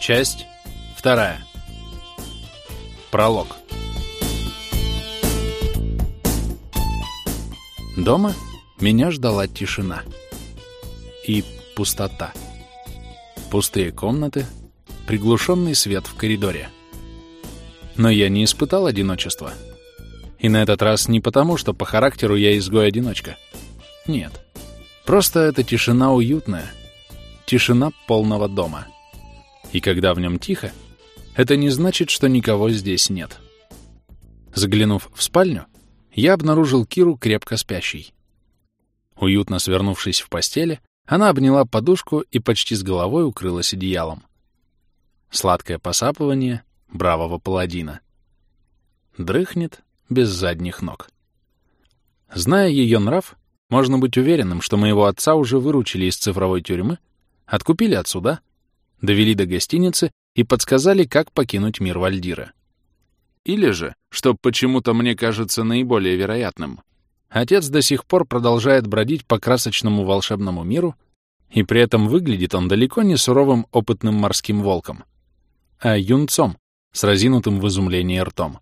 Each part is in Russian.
Часть вторая. Пролог. Дома меня ждала тишина и пустота. Пустые комнаты, приглушенный свет в коридоре. Но я не испытал одиночества. И на этот раз не потому, что по характеру я изгой-одиночка. Нет. Просто эта тишина уютная. Тишина полного дома. И когда в нем тихо, это не значит, что никого здесь нет. Заглянув в спальню, я обнаружил Киру крепко спящей. Уютно свернувшись в постели, она обняла подушку и почти с головой укрылась одеялом. Сладкое посапывание бравого паладина. Дрыхнет без задних ног. Зная ее нрав, можно быть уверенным, что моего отца уже выручили из цифровой тюрьмы, откупили от суда, довели до гостиницы и подсказали, как покинуть мир Вальдира. Или же, что почему-то мне кажется наиболее вероятным, отец до сих пор продолжает бродить по красочному волшебному миру, и при этом выглядит он далеко не суровым опытным морским волком, а юнцом с разинутым в изумлении ртом.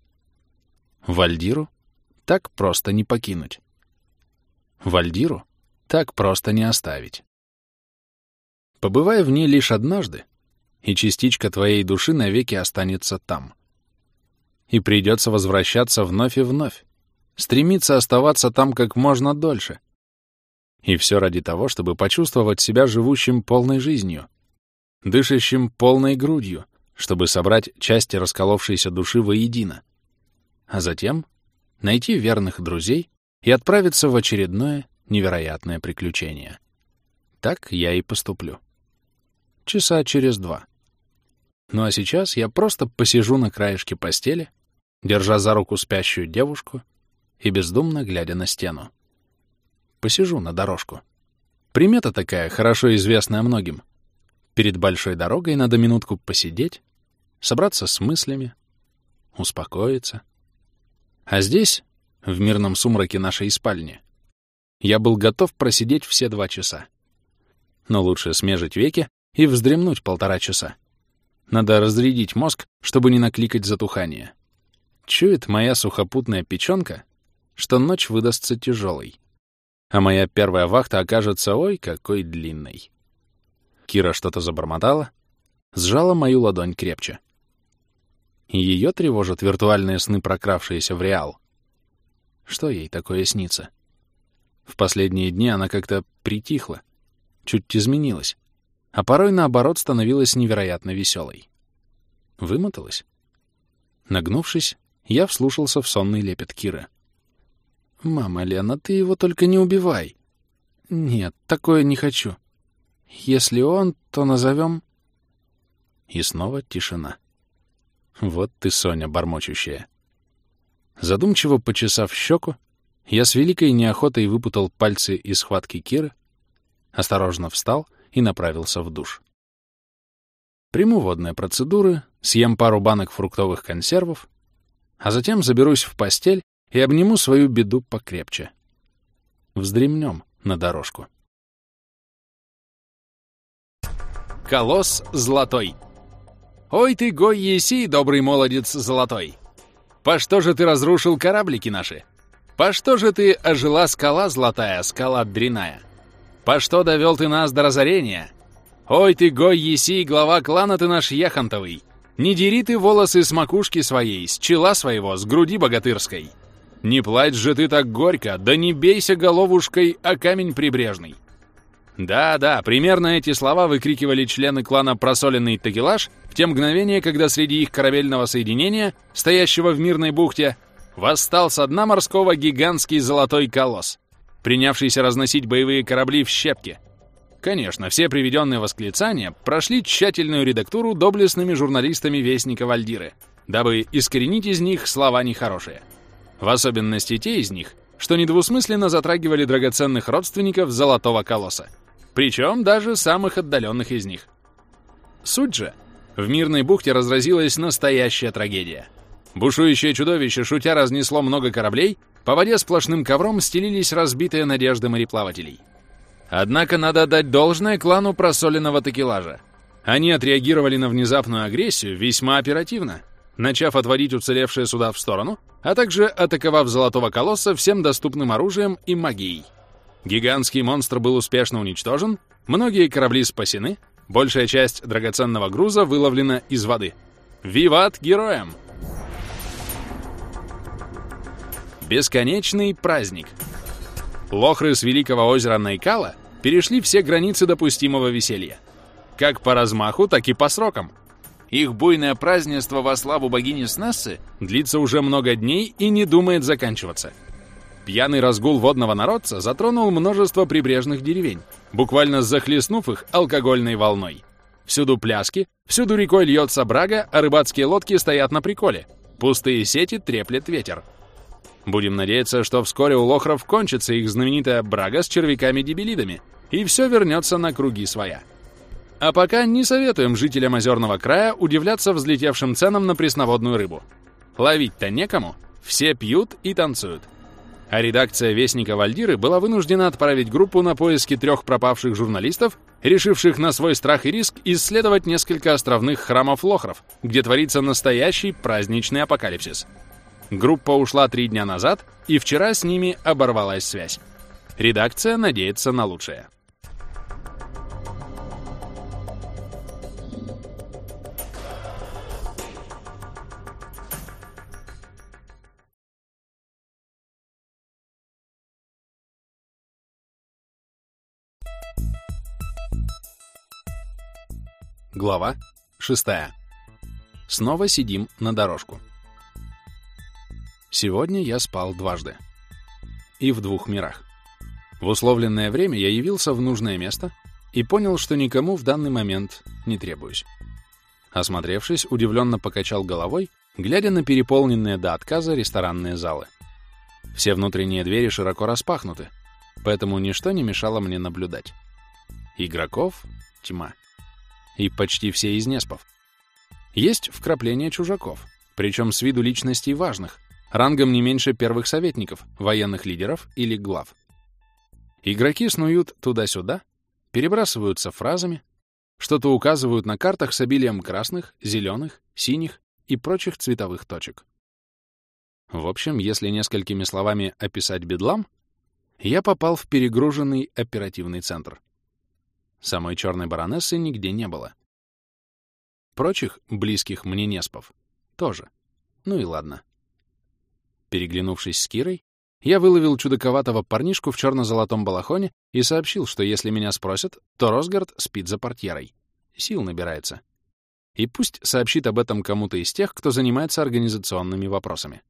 Вальдиру так просто не покинуть. Вальдиру так просто не оставить. Побывая в ней лишь однажды, и частичка твоей души навеки останется там. И придется возвращаться вновь и вновь, стремиться оставаться там как можно дольше. И все ради того, чтобы почувствовать себя живущим полной жизнью, дышащим полной грудью, чтобы собрать части расколовшейся души воедино, а затем найти верных друзей и отправиться в очередное невероятное приключение. Так я и поступлю. Часа через два. Ну а сейчас я просто посижу на краешке постели, держа за руку спящую девушку и бездумно глядя на стену. Посижу на дорожку. Примета такая, хорошо известная многим. Перед большой дорогой надо минутку посидеть, собраться с мыслями, успокоиться. А здесь, в мирном сумраке нашей спальни, я был готов просидеть все два часа. Но лучше смежить веки и вздремнуть полтора часа. Надо разрядить мозг, чтобы не накликать затухание. Чует моя сухопутная печенка, что ночь выдастся тяжелой. А моя первая вахта окажется ой какой длинной. Кира что-то забормотала, сжала мою ладонь крепче. Ее тревожат виртуальные сны, прокравшиеся в реал. Что ей такое снится? В последние дни она как-то притихла, чуть изменилась а порой, наоборот, становилась невероятно веселой. Вымоталась? Нагнувшись, я вслушался в сонный лепет Киры. «Мама, Лена, ты его только не убивай!» «Нет, такое не хочу. Если он, то назовем...» И снова тишина. Вот ты, Соня, бормочущая. Задумчиво почесав щеку, я с великой неохотой выпутал пальцы из схватки Киры, осторожно встал — и направился в душ. Приму водные процедуры, съем пару банок фруктовых консервов, а затем заберусь в постель и обниму свою беду покрепче. Вздремнем на дорожку. Колосс золотой. Ой ты, гой еси, добрый молодец золотой! По что же ты разрушил кораблики наши? По что же ты ожила скала золотая, скала дряная? По что довел ты нас до разорения? Ой ты, гой еси, глава клана ты наш яхонтовый! Не дери ты волосы с макушки своей, с чела своего, с груди богатырской! Не плачь же ты так горько, да не бейся головушкой о камень прибрежный!» Да-да, примерно эти слова выкрикивали члены клана «Просоленный Тагелаж» в те мгновения, когда среди их корабельного соединения, стоящего в мирной бухте, восстал со дна морского гигантский золотой колосс принявшийся разносить боевые корабли в щепки. Конечно, все приведенные восклицания прошли тщательную редактуру доблестными журналистами Вестника Вальдиры, дабы искоренить из них слова нехорошие. В особенности те из них, что недвусмысленно затрагивали драгоценных родственников Золотого Колосса, причем даже самых отдаленных из них. Суть же, в мирной бухте разразилась настоящая трагедия. Бушующее чудовище, шутя, разнесло много кораблей по воде сплошным ковром стелились разбитые надежды мореплавателей. Однако надо отдать должное клану просоленного текелажа. Они отреагировали на внезапную агрессию весьма оперативно, начав отводить уцелевшие суда в сторону, а также атаковав Золотого Колосса всем доступным оружием и магией. Гигантский монстр был успешно уничтожен, многие корабли спасены, большая часть драгоценного груза выловлена из воды. Виват героям! Бесконечный праздник. Лохры с Великого озера Найкала перешли все границы допустимого веселья. Как по размаху, так и по срокам. Их буйное празднество во славу богини Снессы длится уже много дней и не думает заканчиваться. Пьяный разгул водного народца затронул множество прибрежных деревень, буквально захлестнув их алкогольной волной. Всюду пляски, всюду рекой льется брага, а рыбацкие лодки стоят на приколе. Пустые сети треплет ветер. Будем надеяться, что вскоре у лохров кончится их знаменитая брага с червяками-дебилидами, и все вернется на круги своя. А пока не советуем жителям озерного края удивляться взлетевшим ценам на пресноводную рыбу. Ловить-то некому, все пьют и танцуют а редакция Вестника Вальдиры была вынуждена отправить группу на поиски трех пропавших журналистов, решивших на свой страх и риск исследовать несколько островных храмов лохров, где творится настоящий праздничный апокалипсис. Группа ушла три дня назад, и вчера с ними оборвалась связь. Редакция надеется на лучшее. Глава 6. Снова сидим на дорожку. Сегодня я спал дважды. И в двух мирах. В условленное время я явился в нужное место и понял, что никому в данный момент не требуюсь. Осмотревшись, удивленно покачал головой, глядя на переполненные до отказа ресторанные залы. Все внутренние двери широко распахнуты, поэтому ничто не мешало мне наблюдать. Игроков — тьма и почти все из Неспов. Есть вкрапления чужаков, причем с виду личностей важных, рангом не меньше первых советников, военных лидеров или глав. Игроки снуют туда-сюда, перебрасываются фразами, что-то указывают на картах с обилием красных, зеленых, синих и прочих цветовых точек. В общем, если несколькими словами описать бедлам, я попал в перегруженный оперативный центр. Самой черной баронессы нигде не было. Прочих, близких мне неспов, тоже. Ну и ладно. Переглянувшись с Кирой, я выловил чудаковатого парнишку в черно-золотом балахоне и сообщил, что если меня спросят, то Росгард спит за портьерой. Сил набирается. И пусть сообщит об этом кому-то из тех, кто занимается организационными вопросами.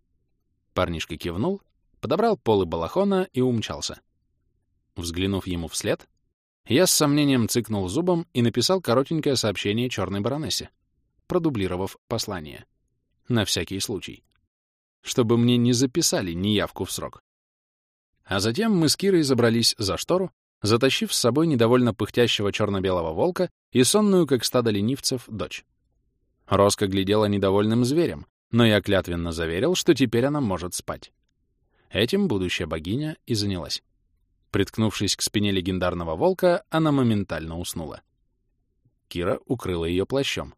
Парнишка кивнул, подобрал полы балахона и умчался. Взглянув ему вслед, я с сомнением цыкнул зубом и написал коротенькое сообщение черной баронессе, продублировав послание. На всякий случай. Чтобы мне не записали неявку в срок. А затем мы с Кирой забрались за штору, затащив с собой недовольно пыхтящего черно-белого волка и сонную, как стадо ленивцев, дочь. Роска глядела недовольным зверем, но я клятвенно заверил, что теперь она может спать. Этим будущая богиня и занялась. Приткнувшись к спине легендарного волка, она моментально уснула. Кира укрыла ее плащом,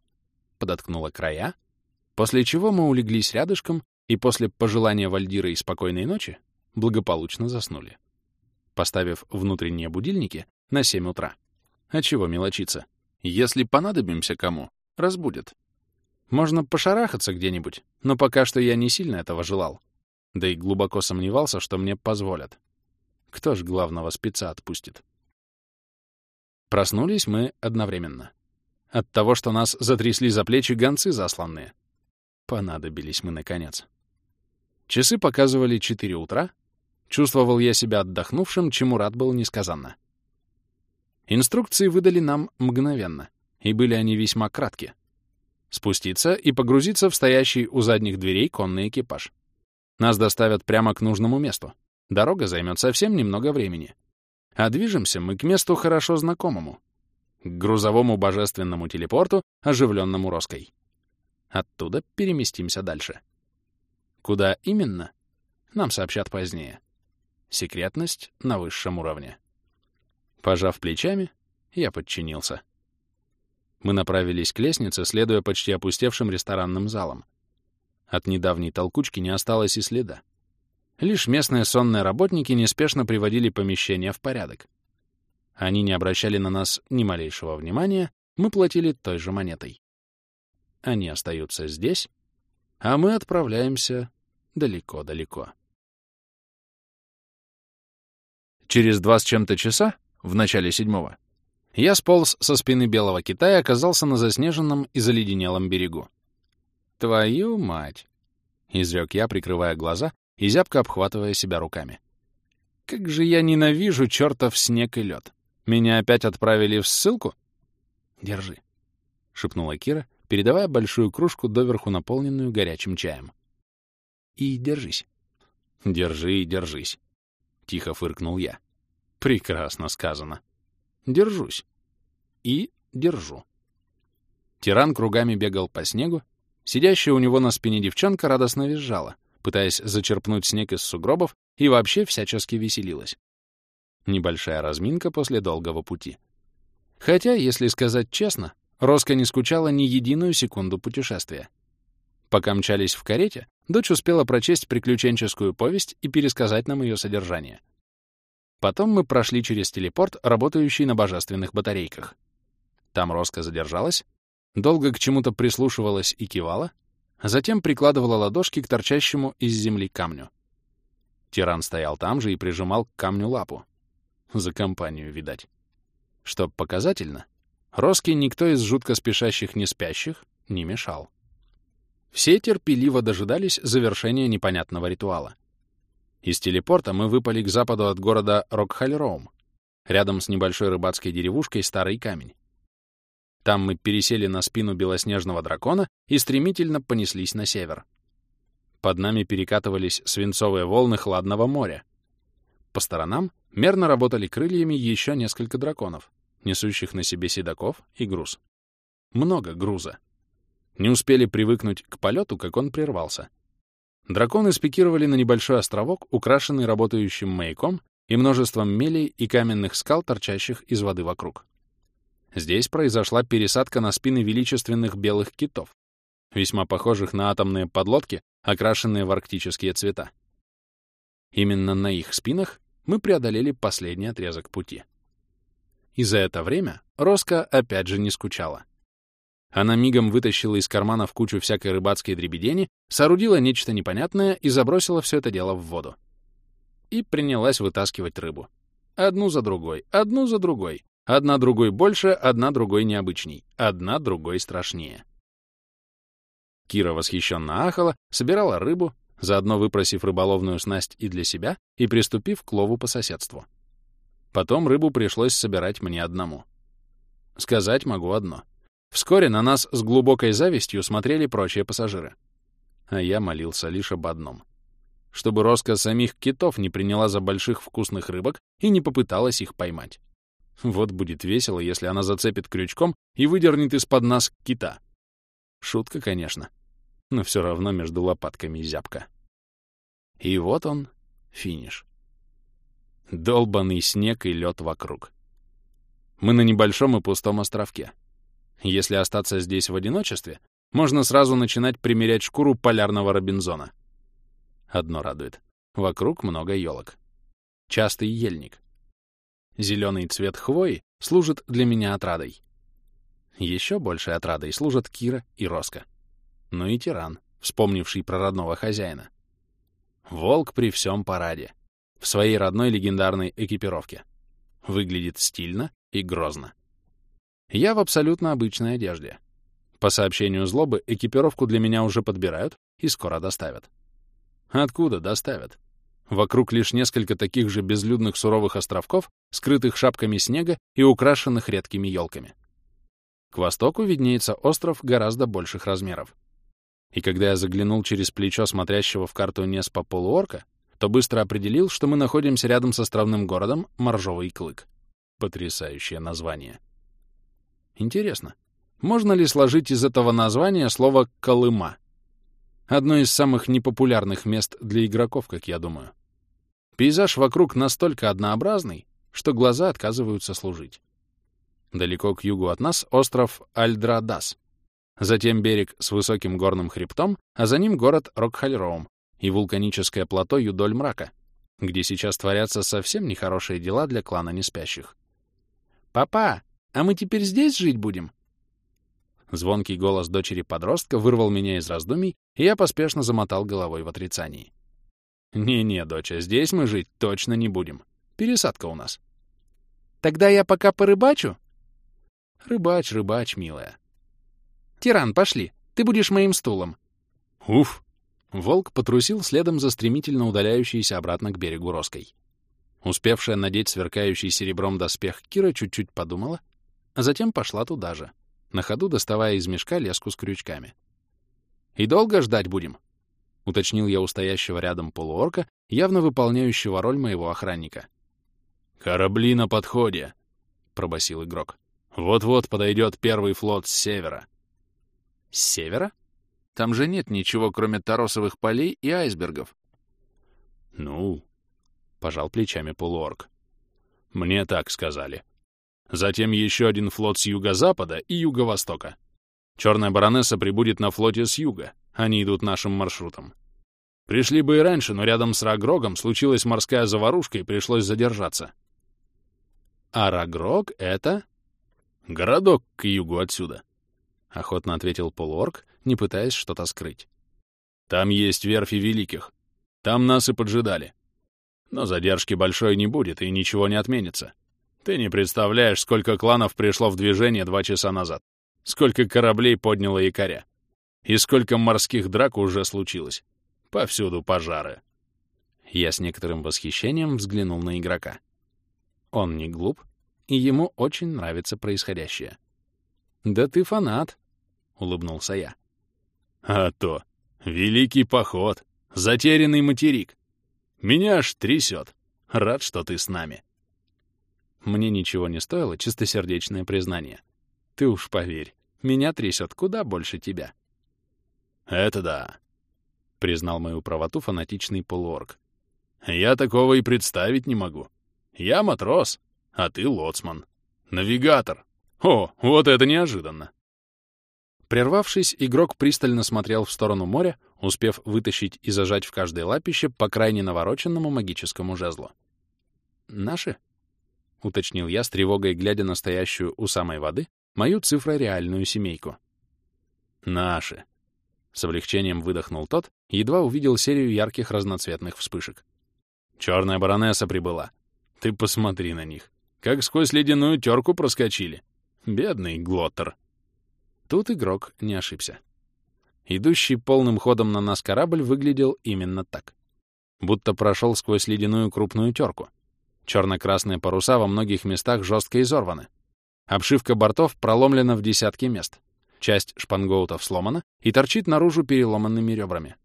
подоткнула края, после чего мы улеглись рядышком и после пожелания Вальдира и спокойной ночи благополучно заснули, поставив внутренние будильники на 7 утра. А чего мелочиться? Если понадобимся кому, разбудят. Можно пошарахаться где-нибудь, но пока что я не сильно этого желал. Да и глубоко сомневался, что мне позволят. Кто ж главного спеца отпустит? Проснулись мы одновременно. От того, что нас затрясли за плечи гонцы засланные. Понадобились мы, наконец. Часы показывали 4 утра. Чувствовал я себя отдохнувшим, чему рад был несказанно. Инструкции выдали нам мгновенно, и были они весьма кратки. Спуститься и погрузиться в стоящий у задних дверей конный экипаж. Нас доставят прямо к нужному месту. Дорога займет совсем немного времени. А движемся мы к месту хорошо знакомому. К грузовому божественному телепорту, оживленному Роской. Оттуда переместимся дальше. Куда именно? Нам сообщат позднее. Секретность на высшем уровне. Пожав плечами, я подчинился. Мы направились к лестнице, следуя почти опустевшим ресторанным залам. От недавней толкучки не осталось и следа. Лишь местные сонные работники неспешно приводили помещение в порядок. Они не обращали на нас ни малейшего внимания, мы платили той же монетой. Они остаются здесь, а мы отправляемся далеко-далеко. Через два с чем-то часа, в начале седьмого, я сполз со спины белого кита и оказался на заснеженном и заледенелом берегу. «Твою мать!» — изрек я, прикрывая глаза и зябко обхватывая себя руками. «Как же я ненавижу чертов снег и лед! Меня опять отправили в ссылку?» «Держи», — шепнула Кира, передавая большую кружку, доверху наполненную горячим чаем. «И держись». «Держи и держись», — тихо фыркнул я. «Прекрасно сказано. Держусь. И держу». Тиран кругами бегал по снегу, сидящая у него на спине девчонка радостно визжала, пытаясь зачерпнуть снег из сугробов и вообще всячески веселилась. Небольшая разминка после долгого пути. Хотя, если сказать честно, Роско не скучала ни единую секунду путешествия. Пока мчались в карете, дочь успела прочесть приключенческую повесть и пересказать нам ее содержание. Потом мы прошли через телепорт, работающий на божественных батарейках. Там Роско задержалась, долго к чему-то прислушивалась и кивала, затем прикладывала ладошки к торчащему из земли камню. Тиран стоял там же и прижимал к камню лапу. За компанию, видать. Что показательно, Роски никто из жутко спешащих не спящих не мешал. Все терпеливо дожидались завершения непонятного ритуала. Из телепорта мы выпали к западу от города Рокхальроум, рядом с небольшой рыбацкой деревушкой Старый Камень. Там мы пересели на спину белоснежного дракона и стремительно понеслись на север. Под нами перекатывались свинцовые волны хладного моря. По сторонам мерно работали крыльями еще несколько драконов несущих на себе седаков и груз. Много груза. Не успели привыкнуть к полету, как он прервался. Драконы спикировали на небольшой островок, украшенный работающим маяком и множеством мелей и каменных скал, торчащих из воды вокруг. Здесь произошла пересадка на спины величественных белых китов, весьма похожих на атомные подлодки, окрашенные в арктические цвета. Именно на их спинах мы преодолели последний отрезок пути. И за это время Роско опять же не скучала. Она мигом вытащила из кармана в кучу всякой рыбацкой дребедени, соорудила нечто непонятное и забросила все это дело в воду. И принялась вытаскивать рыбу. Одну за другой, одну за другой. Одна другой больше, одна другой необычней, одна другой страшнее. Кира восхищенно ахала, собирала рыбу, заодно выпросив рыболовную снасть и для себя, и приступив к лову по соседству. Потом рыбу пришлось собирать мне одному. Сказать могу одно. Вскоре на нас с глубокой завистью смотрели прочие пассажиры. А я молился лишь об одном. Чтобы Роско самих китов не приняла за больших вкусных рыбок и не попыталась их поймать. Вот будет весело, если она зацепит крючком и выдернет из-под нас кита. Шутка, конечно, но все равно между лопатками зябка. И вот он, финиш. Долбанный снег и лед вокруг. Мы на небольшом и пустом островке. Если остаться здесь в одиночестве, можно сразу начинать примерять шкуру полярного Робинзона. Одно радует. Вокруг много елок. Частый ельник. Зеленый цвет хвои служит для меня отрадой. Еще большей отрадой служат Кира и Роско. Ну и тиран, вспомнивший про родного хозяина. Волк при всем параде в своей родной легендарной экипировке. Выглядит стильно и грозно. Я в абсолютно обычной одежде. По сообщению Злобы, экипировку для меня уже подбирают и скоро доставят. Откуда доставят? Вокруг лишь несколько таких же безлюдных суровых островков, скрытых шапками снега и украшенных редкими елками. К востоку виднеется остров гораздо больших размеров. И когда я заглянул через плечо смотрящего в карту Неспа полуорка, то быстро определил, что мы находимся рядом с островным городом Моржовый Клык. Потрясающее название. Интересно, можно ли сложить из этого названия слово «Колыма»? Одно из самых непопулярных мест для игроков, как я думаю. Пейзаж вокруг настолько однообразный, что глаза отказываются служить. Далеко к югу от нас остров Альдрадас. Затем берег с высоким горным хребтом, а за ним город Рокхальроум и вулканическое плато Юдоль-Мрака, где сейчас творятся совсем нехорошие дела для клана неспящих. «Папа, а мы теперь здесь жить будем?» Звонкий голос дочери-подростка вырвал меня из раздумий, и я поспешно замотал головой в отрицании. «Не-не, доча, здесь мы жить точно не будем. Пересадка у нас». «Тогда я пока порыбачу?» «Рыбач, рыбач, милая». «Тиран, пошли, ты будешь моим стулом». «Уф!» Волк потрусил следом за стремительно удаляющейся обратно к берегу Роской. Успевшая надеть сверкающий серебром доспех, Кира чуть-чуть подумала, а затем пошла туда же, на ходу доставая из мешка леску с крючками. «И долго ждать будем?» — уточнил я у стоящего рядом полуорка, явно выполняющего роль моего охранника. «Корабли на подходе», — пробасил игрок. «Вот-вот подойдет первый флот с севера». «С севера?» Там же нет ничего, кроме торосовых полей и айсбергов. Ну, пожал плечами полуорг. Мне так сказали. Затем еще один флот с юго-запада и юго-востока. Черная баронесса прибудет на флоте с юга. Они идут нашим маршрутом. Пришли бы и раньше, но рядом с Рагрогом случилась морская заварушка и пришлось задержаться. А Рагрог — это... Городок к югу отсюда. — охотно ответил полуорг, не пытаясь что-то скрыть. «Там есть верфи великих. Там нас и поджидали. Но задержки большой не будет, и ничего не отменится. Ты не представляешь, сколько кланов пришло в движение два часа назад, сколько кораблей подняло якоря, и сколько морских драк уже случилось. Повсюду пожары». Я с некоторым восхищением взглянул на игрока. Он не глуп, и ему очень нравится происходящее. «Да ты фанат», улыбнулся я. А то. Великий поход. Затерянный материк. Меня аж трясет. Рад, что ты с нами. Мне ничего не стоило чистосердечное признание. Ты уж поверь, меня трясет куда больше тебя. Это да, признал мою правоту фанатичный полуорг. Я такого и представить не могу. Я матрос, а ты лоцман. Навигатор. О, вот это неожиданно. Прервавшись, игрок пристально смотрел в сторону моря, успев вытащить и зажать в каждой лапище по крайне навороченному магическому жезлу. «Наши?» — уточнил я с тревогой, глядя на стоящую у самой воды мою цифрореальную семейку. «Наши!» — с облегчением выдохнул тот, едва увидел серию ярких разноцветных вспышек. «Черная баронесса прибыла. Ты посмотри на них. Как сквозь ледяную терку проскочили. Бедный Глоттер!» Тут игрок не ошибся. Идущий полным ходом на нас корабль выглядел именно так. Будто прошел сквозь ледяную крупную терку. Черно-красные паруса во многих местах жестко изорваны. Обшивка бортов проломлена в десятки мест. Часть шпангоутов сломана и торчит наружу переломанными ребрами.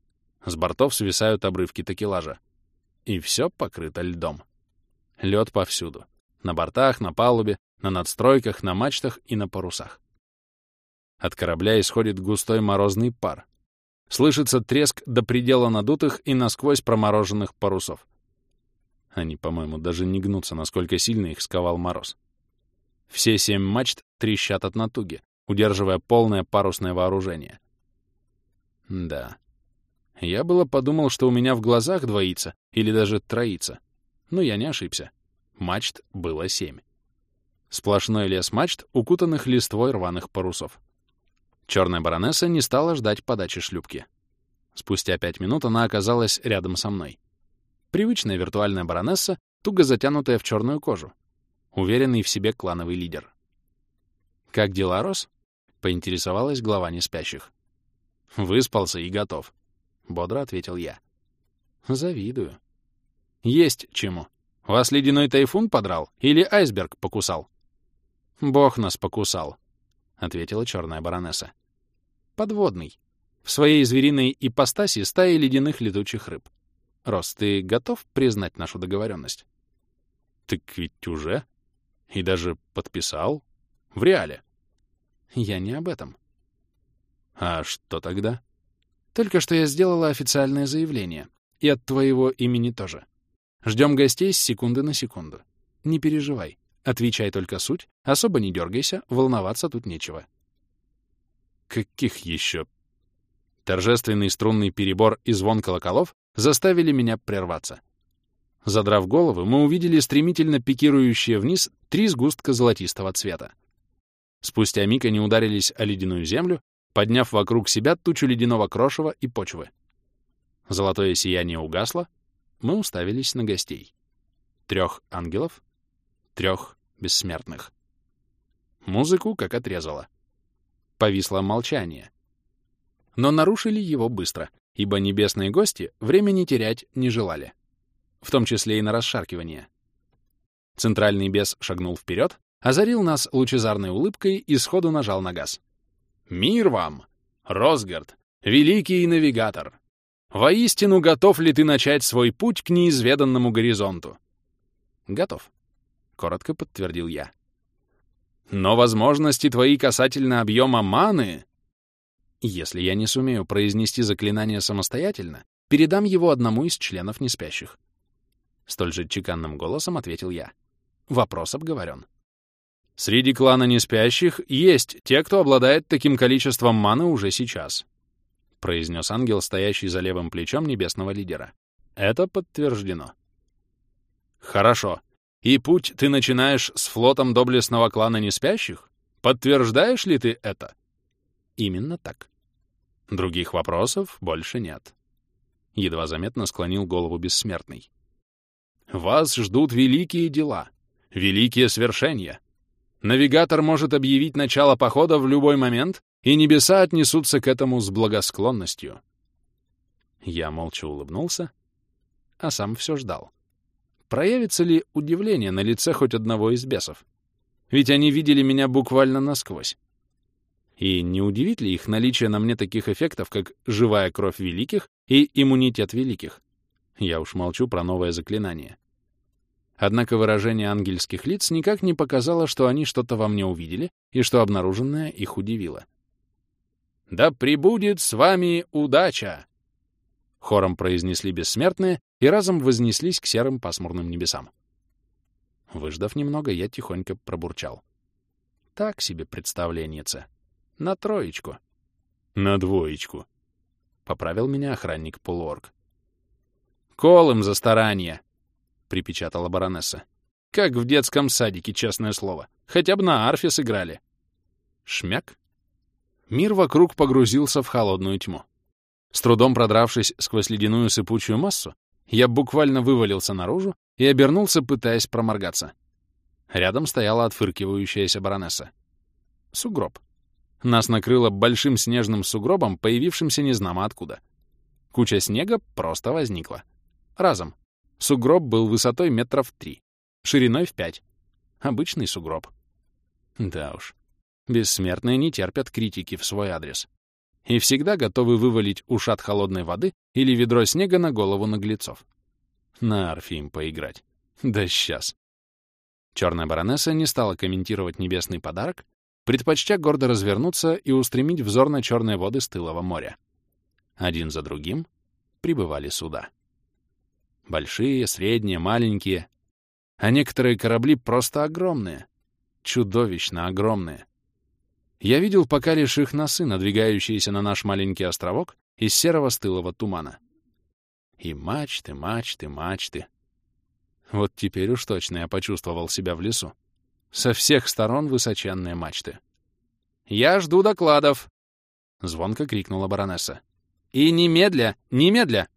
С бортов свисают обрывки такелажа. И все покрыто льдом. Лед повсюду. На бортах, на палубе, на надстройках, на мачтах и на парусах. От корабля исходит густой морозный пар. Слышится треск до предела надутых и насквозь промороженных парусов. Они, по-моему, даже не гнутся, насколько сильно их сковал мороз. Все семь мачт трещат от натуги, удерживая полное парусное вооружение. Да. Я было подумал, что у меня в глазах двоится или даже троится. Но я не ошибся. Мачт было семь. Сплошной лес мачт, укутанных листвой рваных парусов. Черная баронесса не стала ждать подачи шлюпки. Спустя пять минут она оказалась рядом со мной. Привычная виртуальная баронесса, туго затянутая в черную кожу. Уверенный в себе клановый лидер. «Как дела, Рос?» — поинтересовалась глава неспящих. «Выспался и готов», — бодро ответил я. «Завидую». «Есть чему. Вас ледяной тайфун подрал или айсберг покусал?» «Бог нас покусал», — ответила черная баронесса. «Подводный. В своей звериной ипостаси стаи ледяных летучих рыб. Рос, ты готов признать нашу договоренность?» «Так ведь уже. И даже подписал. В реале». «Я не об этом». «А что тогда?» «Только что я сделала официальное заявление. И от твоего имени тоже. Ждем гостей с секунды на секунду. Не переживай. Отвечай только суть, особо не дергайся, волноваться тут нечего. Каких еще? Торжественный струнный перебор и звон колоколов заставили меня прерваться. Задрав головы, мы увидели стремительно пикирующие вниз три сгустка золотистого цвета. Спустя миг они ударились о ледяную землю, подняв вокруг себя тучу ледяного крошева и почвы. Золотое сияние угасло, мы уставились на гостей. Трех ангелов, трех бессмертных. Музыку как отрезало. Повисло молчание. Но нарушили его быстро, ибо небесные гости времени терять не желали. В том числе и на расшаркивание. Центральный бес шагнул вперед, озарил нас лучезарной улыбкой и сходу нажал на газ. «Мир вам! Росгард, великий навигатор! Воистину готов ли ты начать свой путь к неизведанному горизонту?» «Готов», — коротко подтвердил я. «Но возможности твои касательно объема маны...» «Если я не сумею произнести заклинание самостоятельно, передам его одному из членов неспящих». Столь же чеканным голосом ответил я. Вопрос обговорен. Среди клана неспящих есть те, кто обладает таким количеством маны уже сейчас, произнес ангел, стоящий за левым плечом небесного лидера. Это подтверждено. Хорошо. И путь ты начинаешь с флотом доблестного клана неспящих? Подтверждаешь ли ты это? Именно так. Других вопросов больше нет. Едва заметно склонил голову бессмертный. Вас ждут великие дела, великие свершения. Навигатор может объявить начало похода в любой момент, и небеса отнесутся к этому с благосклонностью. Я молча улыбнулся, а сам все ждал. Проявится ли удивление на лице хоть одного из бесов? Ведь они видели меня буквально насквозь. И не удивит ли их наличие на мне таких эффектов, как живая кровь великих и иммунитет великих? Я уж молчу про новое заклинание. Однако выражение ангельских лиц никак не показало, что они что-то во мне увидели и что обнаруженное их удивило. «Да пребудет с вами удача!» Хором произнесли бессмертные и разом вознеслись к серым пасмурным небесам. Выждав немного, я тихонько пробурчал. Так себе представленница. На троечку. На двоечку. Поправил меня охранник-полуорг. Колым за старание. — припечатала баронесса. «Как в детском садике, честное слово. Хотя бы на арфе сыграли». Шмяк. Мир вокруг погрузился в холодную тьму. С трудом продравшись сквозь ледяную сыпучую массу, я буквально вывалился наружу и обернулся, пытаясь проморгаться. Рядом стояла отфыркивающаяся баронесса. Сугроб. Нас накрыло большим снежным сугробом, появившимся незнамо откуда. Куча снега просто возникла. Разом. Сугроб был высотой метров три, шириной в пять. Обычный сугроб. Да уж. Бессмертные не терпят критики в свой адрес. И всегда готовы вывалить ушат холодной воды или ведро снега на голову наглецов. На арфе им поиграть. Да сейчас. Черная баронесса не стала комментировать небесный подарок, предпочтя гордо развернуться и устремить взор на черные воды стылого моря. Один за другим прибывали суда. Большие, средние, маленькие. А некоторые корабли просто огромные. Чудовищно огромные. Я видел пока лишь их носы, надвигающиеся на наш маленький островок из серого стылого тумана. И мачты, мачты, мачты. Вот теперь уж точно я почувствовал себя в лесу. Со всех сторон высоченные мачты. «Я жду докладов!» — звонко крикнула баронесса. «И немедля, немедля!»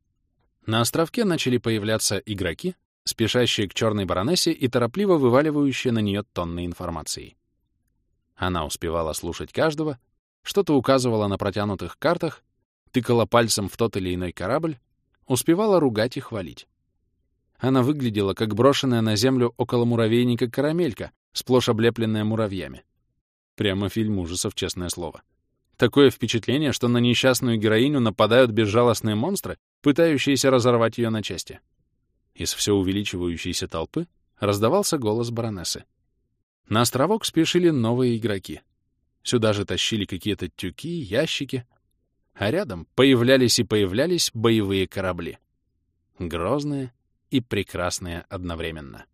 На островке начали появляться игроки, спешащие к черной баронессе и торопливо вываливающие на нее тонны информации. Она успевала слушать каждого, что-то указывала на протянутых картах, тыкала пальцем в тот или иной корабль, успевала ругать и хвалить. Она выглядела, как брошенная на землю около муравейника карамелька, сплошь облепленная муравьями. Прямо фильм ужасов, честное слово. Такое впечатление, что на несчастную героиню нападают безжалостные монстры, пытающиеся разорвать ее на части. Из все увеличивающейся толпы раздавался голос баронессы. На островок спешили новые игроки. Сюда же тащили какие-то тюки, ящики. А рядом появлялись и появлялись боевые корабли. Грозные и прекрасные одновременно.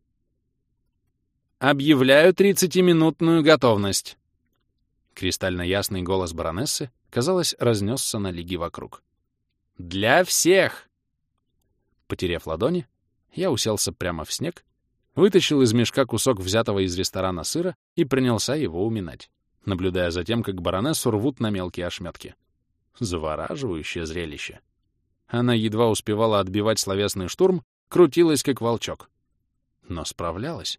Объявляю тридцатиминутную готовность!» Кристально ясный голос баронессы, казалось, разнесся на лиги вокруг. «Для всех!» Потерев ладони, я уселся прямо в снег, вытащил из мешка кусок взятого из ресторана сыра и принялся его уминать, наблюдая за тем, как баронессу рвут на мелкие ошметки. Завораживающее зрелище. Она едва успевала отбивать словесный штурм, крутилась, как волчок. Но справлялась.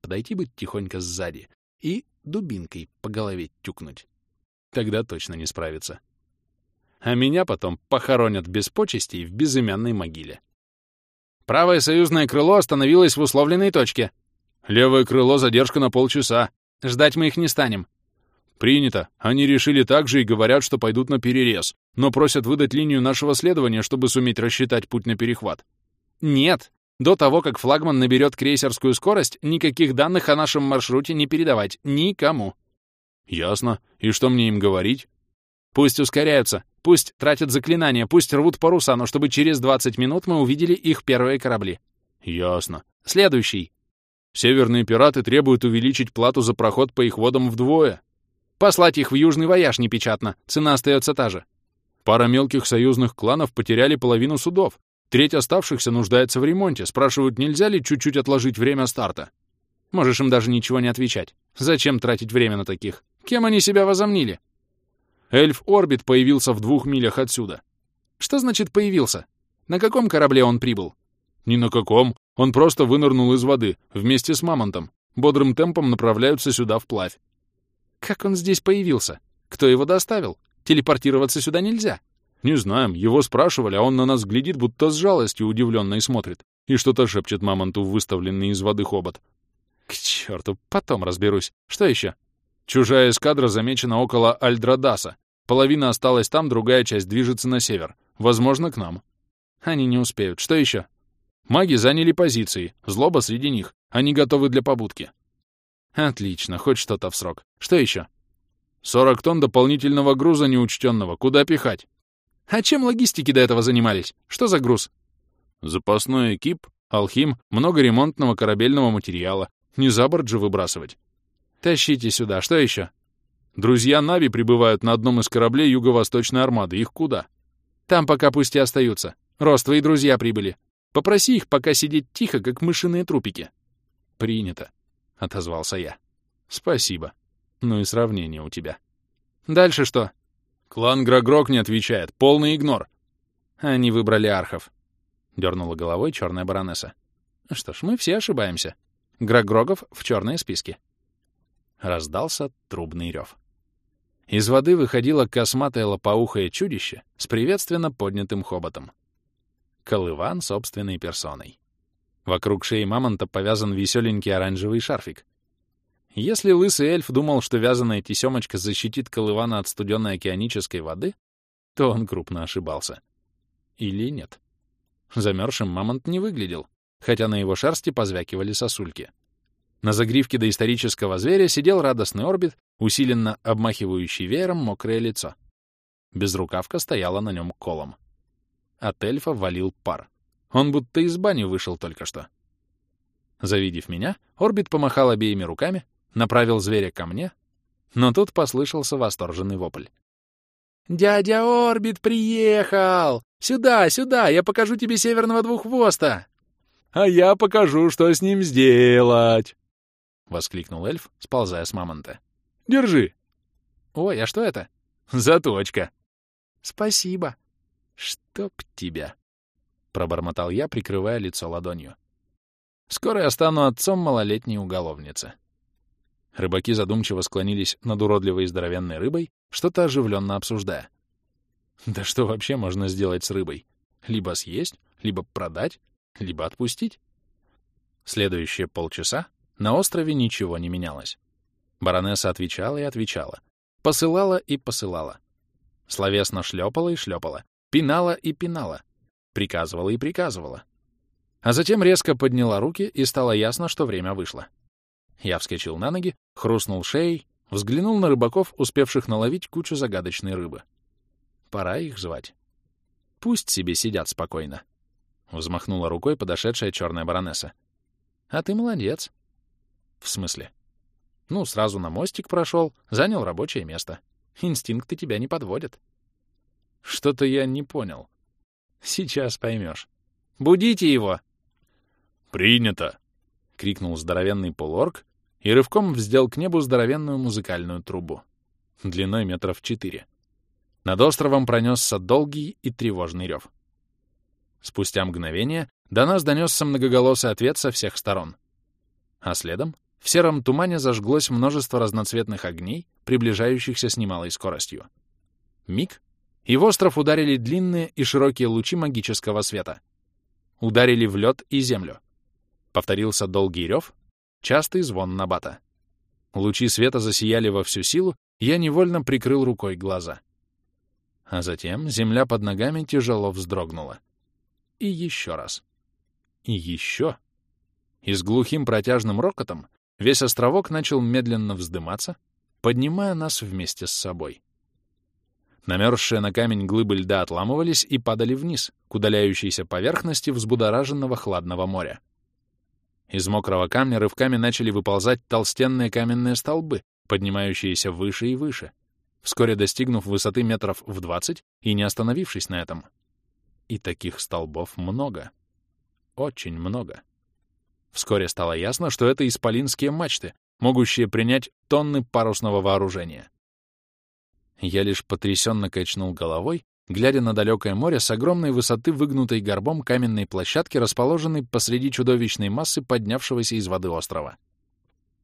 Подойти бы тихонько сзади и дубинкой по голове тюкнуть. Тогда точно не справится. А меня потом похоронят без почестей в безымянной могиле. Правое союзное крыло остановилось в условленной точке. Левое крыло задержка на полчаса. Ждать мы их не станем. Принято. Они решили так же и говорят, что пойдут на перерез, но просят выдать линию нашего следования, чтобы суметь рассчитать путь на перехват. Нет. До того, как флагман наберет крейсерскую скорость, никаких данных о нашем маршруте не передавать. Никому. Ясно. И что мне им говорить? Пусть ускоряются, пусть тратят заклинания, пусть рвут паруса, но чтобы через 20 минут мы увидели их первые корабли. Ясно. Следующий. Северные пираты требуют увеличить плату за проход по их водам вдвое. Послать их в Южный Вояж непечатно, цена остается та же. Пара мелких союзных кланов потеряли половину судов. Треть оставшихся нуждается в ремонте. Спрашивают, нельзя ли чуть-чуть отложить время старта. Можешь им даже ничего не отвечать. Зачем тратить время на таких? Кем они себя возомнили? Эльф Орбит появился в двух милях отсюда. Что значит «появился»? На каком корабле он прибыл? Ни на каком. Он просто вынырнул из воды, вместе с Мамонтом. Бодрым темпом направляются сюда вплавь. Как он здесь появился? Кто его доставил? Телепортироваться сюда нельзя. Не знаем, его спрашивали, а он на нас глядит, будто с жалостью удивленно и смотрит. И что-то шепчет мамонту выставленный из воды хобот. К черту, потом разберусь. Что еще? Чужая эскадра замечена около Альдрадаса. Половина осталась там, другая часть движется на север. Возможно, к нам. Они не успеют. Что еще? Маги заняли позиции. Злоба среди них. Они готовы для побудки. Отлично, хоть что-то в срок. Что еще? 40 тонн дополнительного груза неучтенного. Куда пихать? А чем логистики до этого занимались? Что за груз? Запасной экип, алхим, много ремонтного корабельного материала. Не за борт же выбрасывать. Тащите сюда. Что еще? Друзья Нави прибывают на одном из кораблей Юго-Восточной армады. Их куда? Там пока пусть и остаются. Рост, твои друзья прибыли. Попроси их пока сидеть тихо, как мышиные трупики. Принято отозвался я. Спасибо. Ну и сравнение у тебя. Дальше что? Клан Грогрок не отвечает. Полный игнор. Они выбрали архов. Дернула головой черная баронесса. Что ж, мы все ошибаемся. Грогрогов в черные списки. Раздался трубный рев. Из воды выходило косматое лопоухое чудище с приветственно поднятым хоботом. Колыван собственной персоной. Вокруг шеи мамонта повязан веселенький оранжевый шарфик. Если лысый эльф думал, что вязаная тесемочка защитит колывана от студенной океанической воды, то он крупно ошибался. Или нет. Замерзшим мамонт не выглядел, хотя на его шерсти позвякивали сосульки. На загривке доисторического зверя сидел радостный орбит, усиленно обмахивающий веером мокрое лицо. Безрукавка стояла на нем колом. От эльфа валил пар. Он будто из бани вышел только что. Завидев меня, Орбит помахал обеими руками, направил зверя ко мне, но тут послышался восторженный вопль. «Дядя Орбит приехал! Сюда, сюда, я покажу тебе северного двуххвоста!» «А я покажу, что с ним сделать!» — воскликнул эльф, сползая с мамонта. «Держи!» «Ой, а что это?» «Заточка!» «Спасибо!» «Чтоб тебя!» — пробормотал я, прикрывая лицо ладонью. «Скоро я стану отцом малолетней уголовницы». Рыбаки задумчиво склонились над уродливой и здоровенной рыбой, что-то оживленно обсуждая. Да что вообще можно сделать с рыбой? Либо съесть, либо продать, либо отпустить? Следующие полчаса на острове ничего не менялось. Баронесса отвечала и отвечала. Посылала и посылала. Словесно шлепала и шлепала. Пинала и пинала приказывала и приказывала. А затем резко подняла руки, и стало ясно, что время вышло. Я вскочил на ноги, хрустнул шеей, взглянул на рыбаков, успевших наловить кучу загадочной рыбы. Пора их звать. Пусть себе сидят спокойно. Взмахнула рукой подошедшая черная баронесса. А ты молодец. В смысле? Ну, сразу на мостик прошел, занял рабочее место. Инстинкты тебя не подводят. Что-то я не понял. Сейчас поймешь. Будите его! Принято! — крикнул здоровенный полуорг и рывком вздел к небу здоровенную музыкальную трубу. Длиной метров четыре. Над островом пронесся долгий и тревожный рев. Спустя мгновение до нас донесся многоголосый ответ со всех сторон. А следом в сером тумане зажглось множество разноцветных огней, приближающихся с немалой скоростью. Миг, и в остров ударили длинные и широкие лучи магического света. Ударили в лед и землю. Повторился долгий рев, частый звон набата. Лучи света засияли во всю силу, я невольно прикрыл рукой глаза. А затем земля под ногами тяжело вздрогнула. И еще раз. И еще. И с глухим протяжным рокотом весь островок начал медленно вздыматься, поднимая нас вместе с собой. Намерзшие на камень глыбы льда отламывались и падали вниз, к удаляющейся поверхности взбудораженного хладного моря. Из мокрого камня рывками начали выползать толстенные каменные столбы, поднимающиеся выше и выше, вскоре достигнув высоты метров в двадцать и не остановившись на этом. И таких столбов много. Очень много. Вскоре стало ясно, что это исполинские мачты, могущие принять тонны парусного вооружения. Я лишь потрясенно качнул головой, глядя на далекое море с огромной высоты выгнутой горбом каменной площадки, расположенной посреди чудовищной массы поднявшегося из воды острова.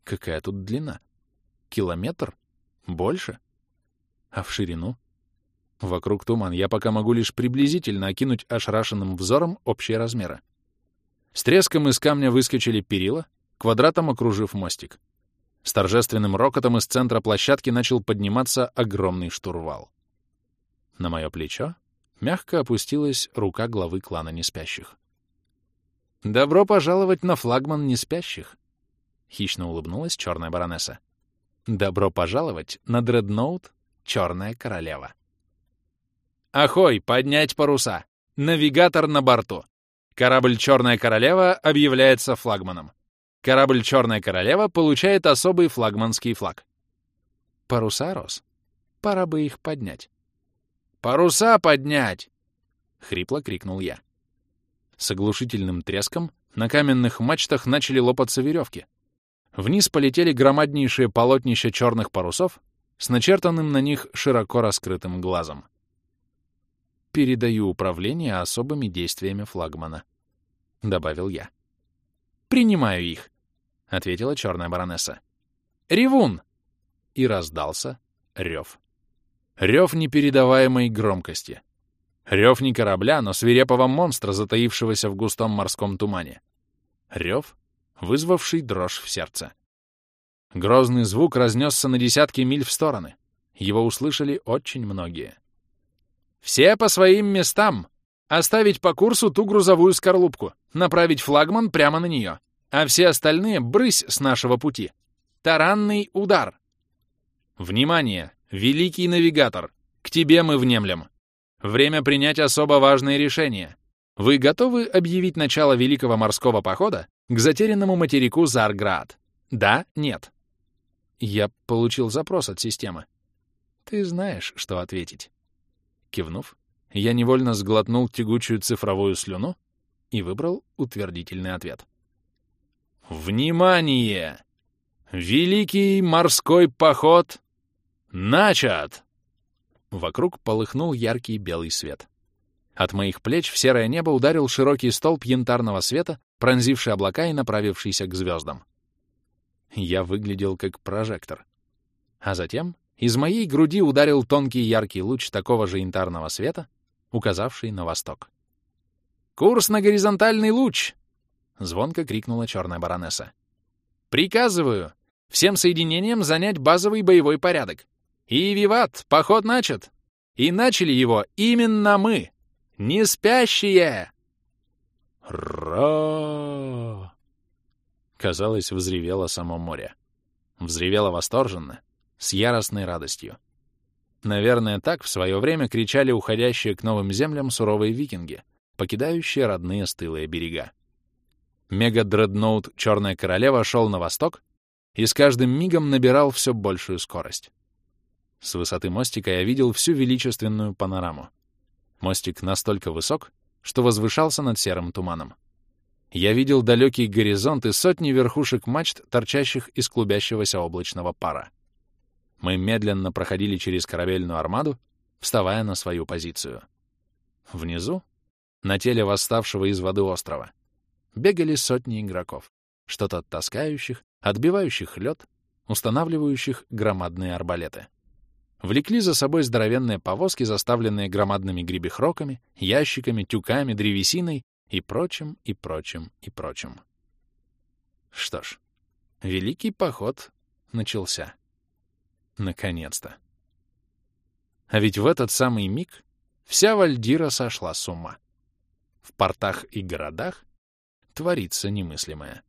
Какая тут длина? Километр? Больше? А в ширину? Вокруг туман. Я пока могу лишь приблизительно окинуть ошарашенным взором общие размеры. С треском из камня выскочили перила, квадратом окружив мостик. С торжественным рокотом из центра площадки начал подниматься огромный штурвал. На мое плечо мягко опустилась рука главы клана неспящих. «Добро пожаловать на флагман неспящих!» — хищно улыбнулась черная баронесса. «Добро пожаловать на дредноут Черная королева!» «Ахой, поднять паруса! Навигатор на борту! Корабль «Черная королева» объявляется флагманом. Корабль «Черная королева» получает особый флагманский флаг. Паруса, Рос? Пора бы их поднять. «Паруса поднять!» — хрипло крикнул я. С оглушительным треском на каменных мачтах начали лопаться веревки. Вниз полетели громаднейшие полотнища черных парусов с начертанным на них широко раскрытым глазом. «Передаю управление особыми действиями флагмана», — добавил я. «Принимаю их», — ответила черная баронесса. «Ревун!» И раздался рев. Рев непередаваемой громкости. Рев не корабля, но свирепого монстра, затаившегося в густом морском тумане. Рев, вызвавший дрожь в сердце. Грозный звук разнесся на десятки миль в стороны. Его услышали очень многие. «Все по своим местам! Оставить по курсу ту грузовую скорлупку, направить флагман прямо на нее, а все остальные — брысь с нашего пути. Таранный удар!» «Внимание! Великий навигатор! К тебе мы внемлем! Время принять особо важное решение. Вы готовы объявить начало Великого морского похода к затерянному материку Зарград? Да? Нет?» Я получил запрос от системы. Ты знаешь, что ответить. Кивнув, я невольно сглотнул тягучую цифровую слюну и выбрал утвердительный ответ. «Внимание! Великий морской поход начат!» Вокруг полыхнул яркий белый свет. От моих плеч в серое небо ударил широкий столб янтарного света, пронзивший облака и направившийся к звездам. Я выглядел как прожектор. А затем из моей груди ударил тонкий яркий луч такого же янтарного света, указавший на восток. «Курс на горизонтальный луч!» — звонко крикнула черная баронесса. «Приказываю! Всем соединениям занять базовый боевой порядок! И, виват, поход начат! И начали его именно мы! Не спящие!» «Ра!» Казалось, взревело само море. Взревело восторженно, с яростной радостью. Наверное, так в свое время кричали уходящие к новым землям суровые викинги, покидающие родные стылые берега. Мега-дредноут «Черная королева» шел на восток, и с каждым мигом набирал все большую скорость. С высоты мостика я видел всю величественную панораму. Мостик настолько высок, что возвышался над серым туманом. Я видел далекий горизонт и сотни верхушек мачт, торчащих из клубящегося облачного пара. Мы медленно проходили через корабельную армаду, вставая на свою позицию. Внизу, на теле восставшего из воды острова, бегали сотни игроков, что-то таскающих, отбивающих лед, устанавливающих громадные арбалеты. Влекли за собой здоровенные повозки, заставленные громадными гребехроками, ящиками, тюками, древесиной и прочим, и прочим, и прочим. Что ж, великий поход начался. Наконец-то. А ведь в этот самый миг вся Вальдира сошла с ума. В портах и городах творится немыслимое.